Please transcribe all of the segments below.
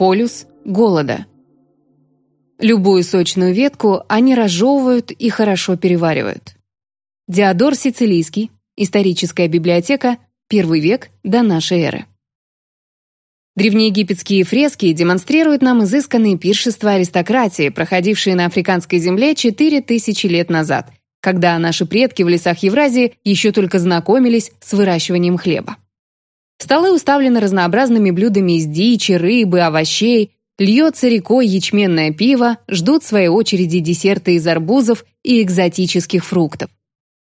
Полюс голода. Любую сочную ветку они разжевывают и хорошо переваривают. Диодор Сицилийский, историческая библиотека, первый век до нашей эры. Древнеегипетские фрески демонстрируют нам изысканные пиршества аристократии, проходившие на африканской земле 4000 лет назад, когда наши предки в лесах Евразии еще только знакомились с выращиванием хлеба. Столы уставлены разнообразными блюдами из дичи, рыбы, овощей, льется рекой ячменное пиво, ждут своей очереди десерты из арбузов и экзотических фруктов.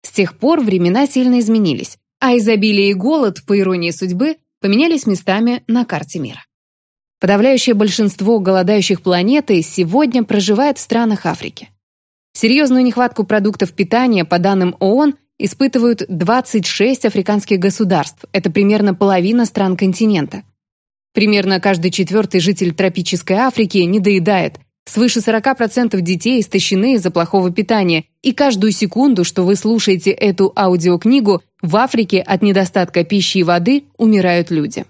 С тех пор времена сильно изменились, а изобилие и голод, по иронии судьбы, поменялись местами на карте мира. Подавляющее большинство голодающих планеты сегодня проживает в странах Африки. Серьезную нехватку продуктов питания, по данным ООН, испытывают 26 африканских государств, это примерно половина стран континента. Примерно каждый четвертый житель тропической Африки недоедает, свыше 40% детей истощены из-за плохого питания, и каждую секунду, что вы слушаете эту аудиокнигу, в Африке от недостатка пищи и воды умирают люди.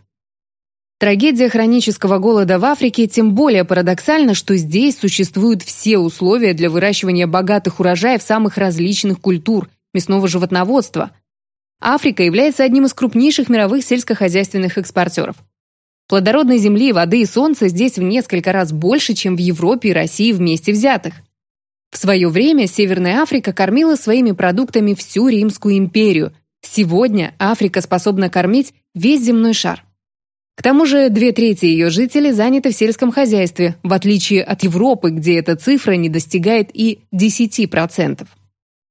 Трагедия хронического голода в Африке тем более парадоксальна, что здесь существуют все условия для выращивания богатых урожаев самых различных культур, мясного животноводства. Африка является одним из крупнейших мировых сельскохозяйственных экспортеров. Плодородной земли, воды и солнца здесь в несколько раз больше, чем в Европе и России вместе взятых. В свое время Северная Африка кормила своими продуктами всю Римскую империю. Сегодня Африка способна кормить весь земной шар. К тому же две трети ее жителей заняты в сельском хозяйстве, в отличие от Европы, где эта цифра не достигает и 10%.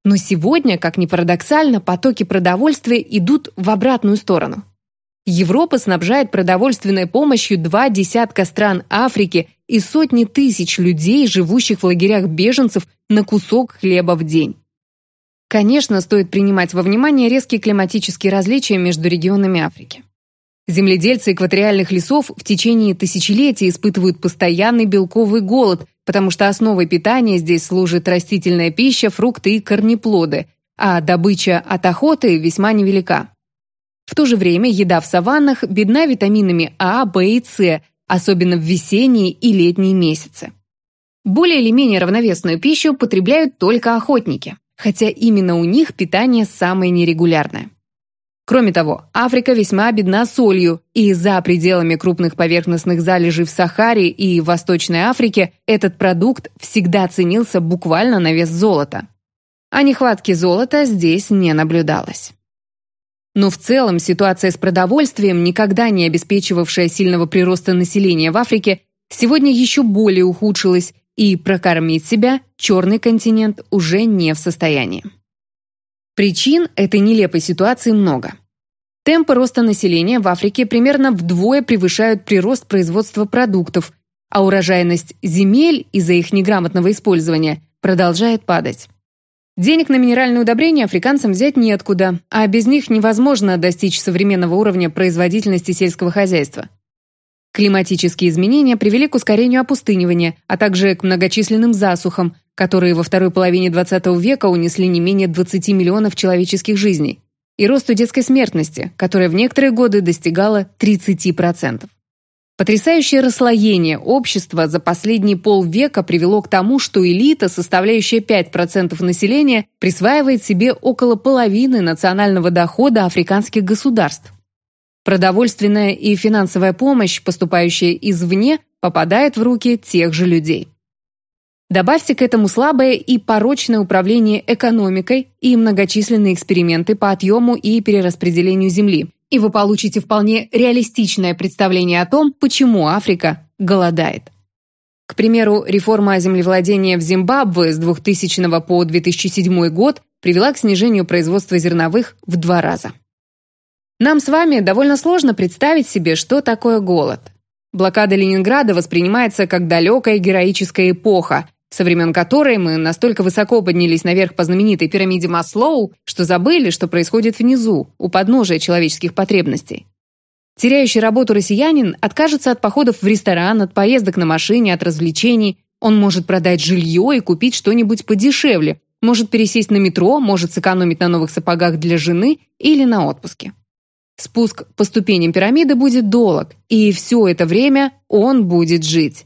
Но сегодня, как ни парадоксально, потоки продовольствия идут в обратную сторону. Европа снабжает продовольственной помощью два десятка стран Африки и сотни тысяч людей, живущих в лагерях беженцев, на кусок хлеба в день. Конечно, стоит принимать во внимание резкие климатические различия между регионами Африки. Земледельцы экваториальных лесов в течение тысячелетий испытывают постоянный белковый голод, потому что основой питания здесь служит растительная пища, фрукты и корнеплоды, а добыча от охоты весьма невелика. В то же время еда в саваннах бедна витаминами А, В и С, особенно в весенние и летние месяцы. Более или менее равновесную пищу потребляют только охотники, хотя именно у них питание самое нерегулярное. Кроме того, Африка весьма бедна солью, и за пределами крупных поверхностных залежей в Сахаре и Восточной Африке этот продукт всегда ценился буквально на вес золота. А нехватки золота здесь не наблюдалось. Но в целом ситуация с продовольствием, никогда не обеспечивавшая сильного прироста населения в Африке, сегодня еще более ухудшилась, и прокормить себя черный континент уже не в состоянии. Причин этой нелепой ситуации много. Темпы роста населения в Африке примерно вдвое превышают прирост производства продуктов, а урожайность земель из-за их неграмотного использования продолжает падать. Денег на минеральные удобрения африканцам взять неоткуда, а без них невозможно достичь современного уровня производительности сельского хозяйства. Климатические изменения привели к ускорению опустынивания, а также к многочисленным засухам, которые во второй половине XX века унесли не менее 20 миллионов человеческих жизней, и росту детской смертности, которая в некоторые годы достигала 30%. Потрясающее расслоение общества за последние полвека привело к тому, что элита, составляющая 5% населения, присваивает себе около половины национального дохода африканских государств. Продовольственная и финансовая помощь, поступающая извне, попадает в руки тех же людей. Добавьте к этому слабое и порочное управление экономикой и многочисленные эксперименты по отъему и перераспределению земли, и вы получите вполне реалистичное представление о том, почему Африка голодает. К примеру, реформа землевладения в Зимбабве с 2000 по 2007 год привела к снижению производства зерновых в два раза. Нам с вами довольно сложно представить себе, что такое голод. Блокада Ленинграда воспринимается как далекая героическая эпоха, со времен которой мы настолько высоко поднялись наверх по знаменитой пирамиде Маслоу, что забыли, что происходит внизу, у подножия человеческих потребностей. Теряющий работу россиянин откажется от походов в ресторан, от поездок на машине, от развлечений. Он может продать жилье и купить что-нибудь подешевле, может пересесть на метро, может сэкономить на новых сапогах для жены или на отпуске. Спуск по ступеням пирамиды будет долг, и все это время он будет жить.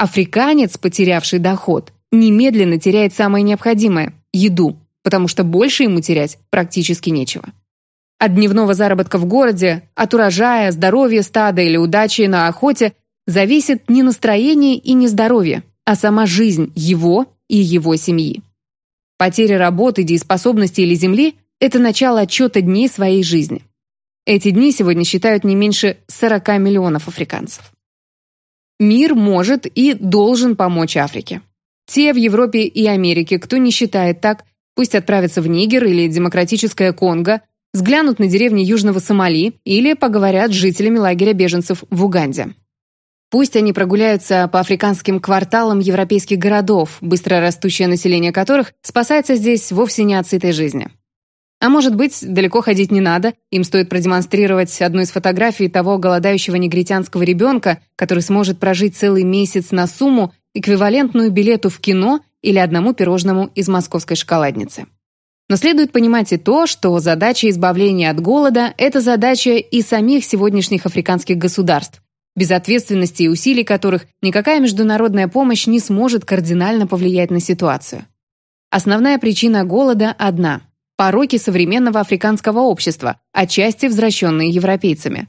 Африканец, потерявший доход, немедленно теряет самое необходимое – еду, потому что больше ему терять практически нечего. От дневного заработка в городе, от урожая, здоровья стада или удачи на охоте зависит не настроение и не здоровье, а сама жизнь его и его семьи. Потеря работы, дееспособности или земли – это начало отчета дней своей жизни. Эти дни сегодня считают не меньше 40 миллионов африканцев. Мир может и должен помочь Африке. Те в Европе и Америке, кто не считает так, пусть отправятся в Нигер или Демократическое Конго, взглянут на деревни Южного Сомали или поговорят с жителями лагеря беженцев в Уганде. Пусть они прогуляются по африканским кварталам европейских городов, быстро растущее население которых спасается здесь вовсе не от сытой жизни. А может быть, далеко ходить не надо, им стоит продемонстрировать одну из фотографий того голодающего негритянского ребенка, который сможет прожить целый месяц на сумму, эквивалентную билету в кино или одному пирожному из московской шоколадницы. Но следует понимать и то, что задача избавления от голода – это задача и самих сегодняшних африканских государств, без ответственности и усилий которых никакая международная помощь не сможет кардинально повлиять на ситуацию. Основная причина голода одна – пороки современного африканского общества, отчасти возвращенные европейцами.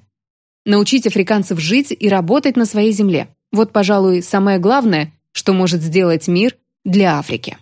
Научить африканцев жить и работать на своей земле – вот, пожалуй, самое главное, что может сделать мир для Африки.